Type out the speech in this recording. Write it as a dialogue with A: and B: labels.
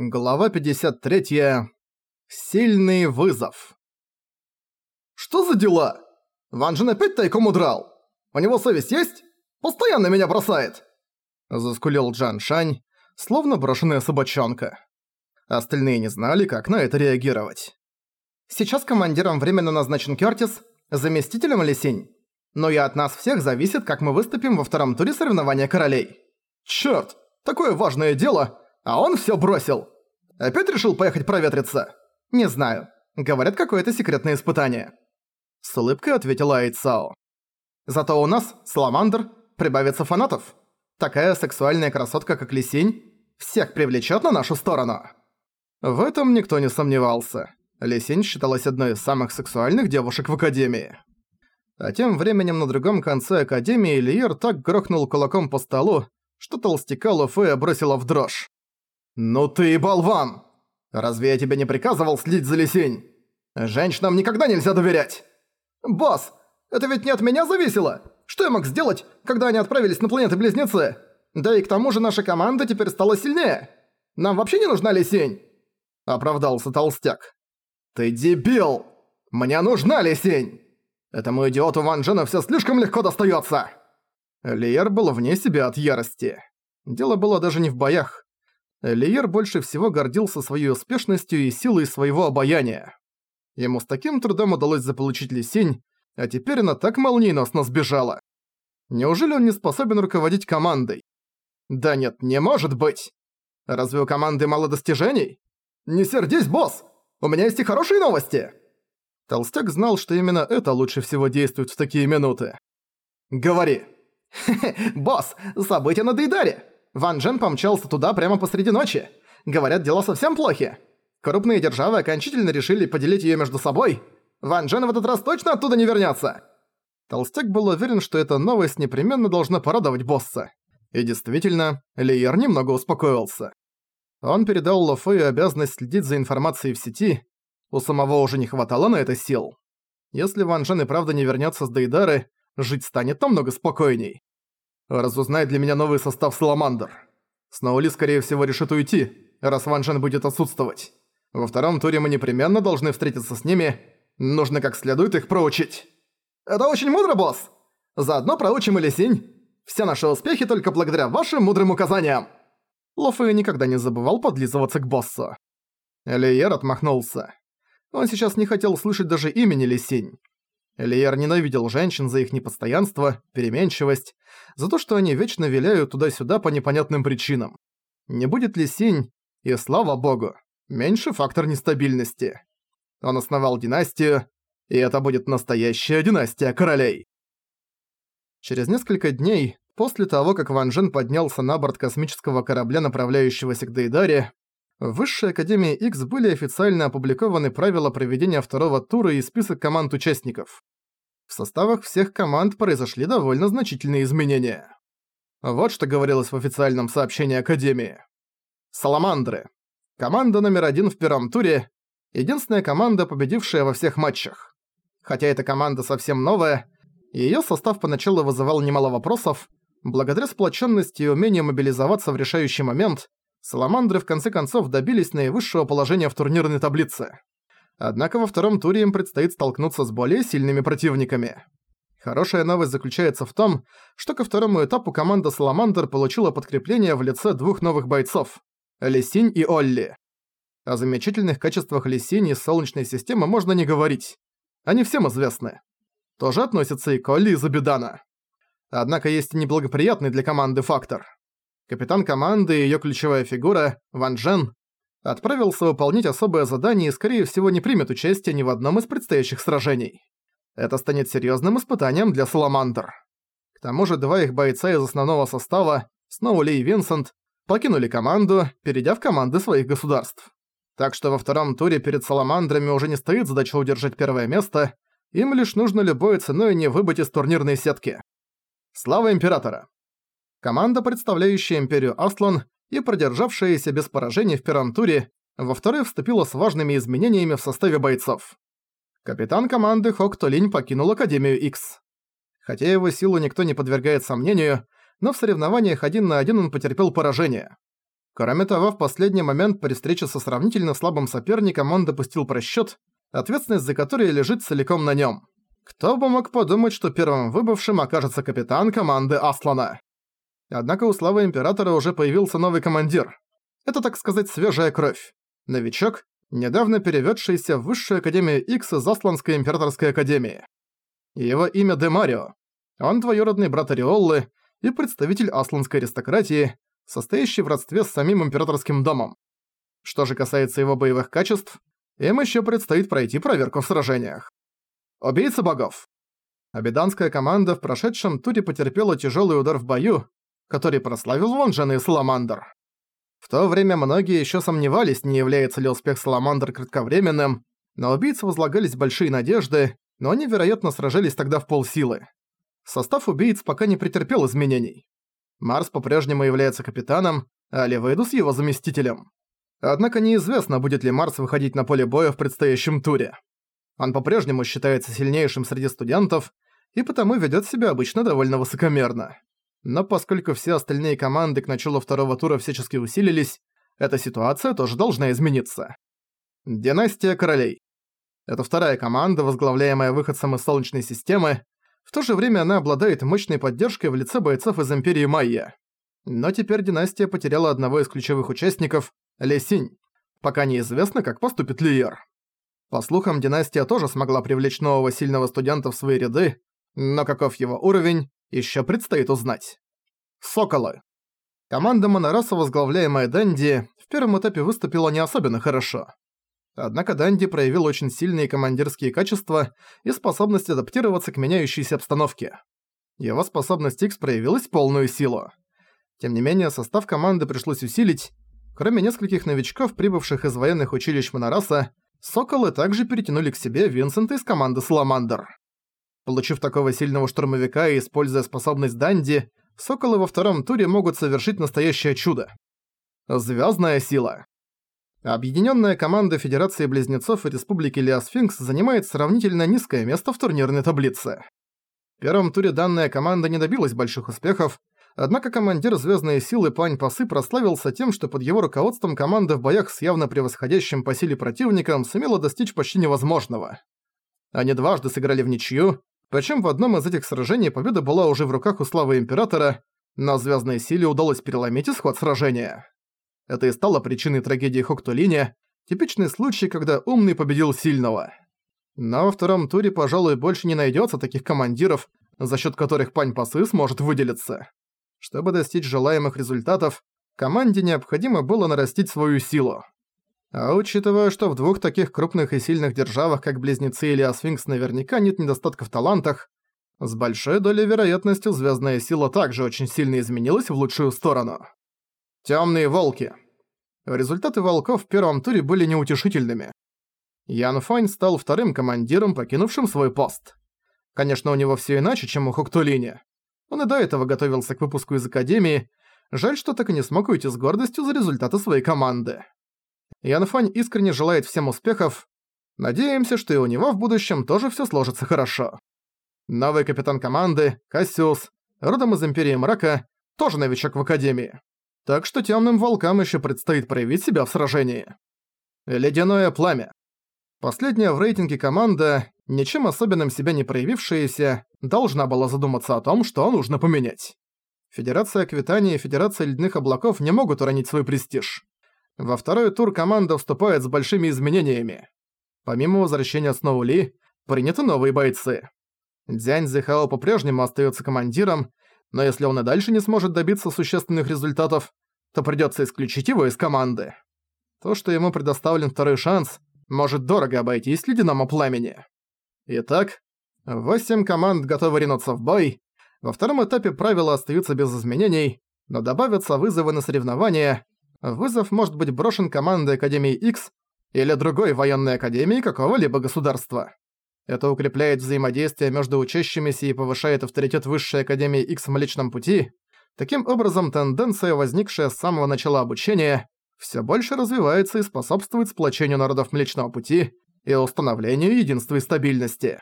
A: Глава 53. Сильный вызов. «Что за дела? Ван Джен опять тайком удрал? У него совесть есть? Постоянно меня бросает!» Заскулил Джан Шань, словно брошенная собачонка. Остальные не знали, как на это реагировать. «Сейчас командиром временно назначен Кёртис, заместителем Лисинь. Но и от нас всех зависит, как мы выступим во втором туре соревнования королей. Чёрт, такое важное дело!» А он всё бросил. Опять решил поехать проветриться? Не знаю. Говорят, какое-то секретное испытание. С улыбкой ответила Айцао. Зато у нас, Саламандр, прибавится фанатов. Такая сексуальная красотка, как Лисинь, всех привлечет на нашу сторону. В этом никто не сомневался. Лисинь считалась одной из самых сексуальных девушек в Академии. А тем временем на другом конце Академии Лиер так грохнул кулаком по столу, что толстяка Луфея бросила в дрожь. «Ну ты и болван! Разве я тебе не приказывал следить за Лисень? Женщинам никогда нельзя доверять!» «Босс, это ведь не от меня зависело! Что я мог сделать, когда они отправились на планеты-близнецы? Да и к тому же наша команда теперь стала сильнее! Нам вообще не нужна Лисень!» Оправдался толстяк. «Ты дебил! Мне нужна Лисень! Этому идиоту Ван Джена всё слишком легко достаётся!» Лиер был вне себя от ярости. Дело было даже не в боях. Лиер больше всего гордился своей успешностью и силой своего обаяния. Ему с таким трудом удалось заполучить Лисень, а теперь она так молниеносно сбежала. Неужели он не способен руководить командой? Да нет, не может быть! Разве у команды мало достижений? Не сердись, босс! У меня есть и хорошие новости! Толстяк знал, что именно это лучше всего действует в такие минуты. «Говори!» «Хе-хе, босс, события на Дейдаре! Ван Джен помчался туда прямо посреди ночи. Говорят, дела совсем плохи. Крупные державы окончательно решили поделить её между собой. Ван Джен в этот раз точно оттуда не вернётся. Толстяк был уверен, что эта новость непременно должна порадовать босса. И действительно, Лиер немного успокоился. Он передал Лофею обязанность следить за информацией в сети. У самого уже не хватало на это сил. Если Ван Джен и правда не вернётся с Дейдары, жить станет намного спокойней. Разузнай для меня новый состав Саламандр. Сноули, скорее всего, решит уйти, раз Ван Джен будет отсутствовать. Во втором туре мы непременно должны встретиться с ними. Нужно как следует их проучить. Это очень мудро, босс. Заодно проучим и Лисинь. Все наши успехи только благодаря вашим мудрым указаниям. Лофе никогда не забывал подлизываться к боссу. Элиер отмахнулся. Он сейчас не хотел слышать даже имени Лисинь. Элиер ненавидел женщин за их непостоянство, переменчивость, за то, что они вечно виляют туда-сюда по непонятным причинам. Не будет ли Синь, и слава богу, меньше фактор нестабильности. Он основал династию, и это будет настоящая династия королей. Через несколько дней, после того, как Ван Джен поднялся на борт космического корабля, направляющегося к Дейдаре, в Высшей Академии X были официально опубликованы правила проведения второго тура и список команд участников. В составах всех команд произошли довольно значительные изменения. Вот что говорилось в официальном сообщении Академии. Саламандры. Команда номер один в первом туре. Единственная команда, победившая во всех матчах. Хотя эта команда совсем новая, её состав поначалу вызывал немало вопросов, благодаря сплоченности и умению мобилизоваться в решающий момент, Саламандры в конце концов добились наивысшего положения в турнирной таблице. Однако во втором туре им предстоит столкнуться с более сильными противниками. Хорошая новость заключается в том, что ко второму этапу команда Саламандр получила подкрепление в лице двух новых бойцов – Лисинь и Олли. О замечательных качествах Лисинь из Солнечной системы можно не говорить. Они всем известны. Тоже относятся и к Олли из Абидана. Однако есть и неблагоприятный для команды фактор – Капитан команды и её ключевая фигура, Ван Джен, отправился выполнять особое задание и, скорее всего, не примет участие ни в одном из предстоящих сражений. Это станет серьёзным испытанием для Саламандр. К тому же два их бойца из основного состава, Сноули и Винсент, покинули команду, перейдя в команды своих государств. Так что во втором туре перед Саламандрами уже не стоит задача удержать первое место, им лишь нужно любой ценой не выбыть из турнирной сетки. Слава Императора! Команда, представляющая Империю Аслан и продержавшаяся без поражений в первом туре, во второй вступила с важными изменениями в составе бойцов. Капитан команды Хок Толинь покинул Академию X. Хотя его силу никто не подвергает сомнению, но в соревнованиях один на один он потерпел поражение. Кроме того, в последний момент при встрече со сравнительно слабым соперником он допустил просчёт, ответственность за который лежит целиком на нём. Кто бы мог подумать, что первым выбывшим окажется капитан команды Аслана. Однако у славы Императора уже появился новый командир. Это, так сказать, свежая кровь. Новичок, недавно переведшийся в Высшую Академию X из Асланской Императорской Академии. Его имя Демарио. Он двоюродный брат Ореоллы и представитель асланской аристократии, состоящий в родстве с самим Императорским домом. Что же касается его боевых качеств, им еще предстоит пройти проверку в сражениях. Убийца богов. Абиданская команда в прошедшем туре потерпела тяжелый удар в бою, который прославил Вонжен и Саламандр. В то время многие еще сомневались, не является ли успех Саламандр кратковременным, на убийц возлагались большие надежды, но они, вероятно, сражались тогда в полсилы. Состав убийц пока не претерпел изменений. Марс по-прежнему является капитаном, а Левейдус его заместителем. Однако неизвестно, будет ли Марс выходить на поле боя в предстоящем туре. Он по-прежнему считается сильнейшим среди студентов и потому ведет себя обычно довольно высокомерно. Но поскольку все остальные команды к началу второго тура всячески усилились, эта ситуация тоже должна измениться. Династия королей. Это вторая команда, возглавляемая выходцем из Солнечной системы. В то же время она обладает мощной поддержкой в лице бойцов из Империи Майя. Но теперь династия потеряла одного из ключевых участников – Лесинь. Пока неизвестно, как поступит Лиер. По слухам, династия тоже смогла привлечь нового сильного студента в свои ряды, но каков его уровень, еще предстоит узнать. Соколы. Команда Монораса, возглавляемая Дэнди, в первом этапе выступила не особенно хорошо. Однако Дэнди проявил очень сильные командирские качества и способность адаптироваться к меняющейся обстановке. Его способность X проявилась в полную силу. Тем не менее, состав команды пришлось усилить. Кроме нескольких новичков, прибывших из военных училищ Монораса, Соколы также перетянули к себе Винсента из команды Саламандр. Получив такого сильного штурмовика и используя способность Данди, Соколы во втором туре могут совершить настоящее чудо. Звездная сила. Объединенная команда Федерации Близнецов и Республики Леосфинкс занимает сравнительно низкое место в турнирной таблице. В первом туре данная команда не добилась больших успехов, однако командир Звездной силы Пань Пасы прославился тем, что под его руководством команда в боях с явно превосходящим по силе противником сумела достичь почти невозможного. Они дважды сыграли в ничью, причем в одном из этих сражений победа была уже в руках у славы Императора, но Звездной Силе удалось переломить исход сражения. Это и стало причиной трагедии Хоктулине, типичный случай, когда умный победил сильного. Но во втором туре, пожалуй, больше не найдется таких командиров, за счет которых Пань Пасы сможет выделиться. Чтобы достичь желаемых результатов, команде необходимо было нарастить свою силу. А учитывая, что в двух таких крупных и сильных державах, как Близнецы или Асфинкс, наверняка нет недостатка в талантах, с большой долей вероятности звездная сила также очень сильно изменилась в лучшую сторону. Темные волки. Результаты волков в первом туре были неутешительными. Ян Фань стал вторым командиром, покинувшим свой пост. Конечно, у него все иначе, чем у Хоктулини. Он и до этого готовился к выпуску из Академии, жаль, что так и не смог уйти с гордостью за результаты своей команды. Янфань искренне желает всем успехов. Надеемся, что и у него в будущем тоже всё сложится хорошо. Новый капитан команды, Кассиус, родом из Империи Мрака, тоже новичок в Академии. Так что тёмным волкам ещё предстоит проявить себя в сражении. Ледяное пламя. Последняя в рейтинге команда, ничем особенным себя не проявившаяся, должна была задуматься о том, что нужно поменять. Федерация Аквитании и Федерация Ледяных Облаков не могут уронить свой престиж. Во второй тур команда вступает с большими изменениями. Помимо возвращения Сноу Ли, приняты новые бойцы. Дзянь Зихао по-прежнему остается командиром, но если он и дальше не сможет добиться существенных результатов, то придется исключить его из команды. То, что ему предоставлен второй шанс, может дорого обойтись ледяному пламени. Итак, восемь команд готовы ринуться в бой. Во втором этапе правила остаются без изменений, но добавятся вызовы на соревнования, Вызов может быть брошен командой Академии X или другой военной академии какого-либо государства. Это укрепляет взаимодействие между учащимися и повышает авторитет Высшей Академии X в Млечном Пути. Таким образом, тенденция, возникшая с самого начала обучения, все больше развивается и способствует сплочению народов Млечного Пути и установлению единства и стабильности.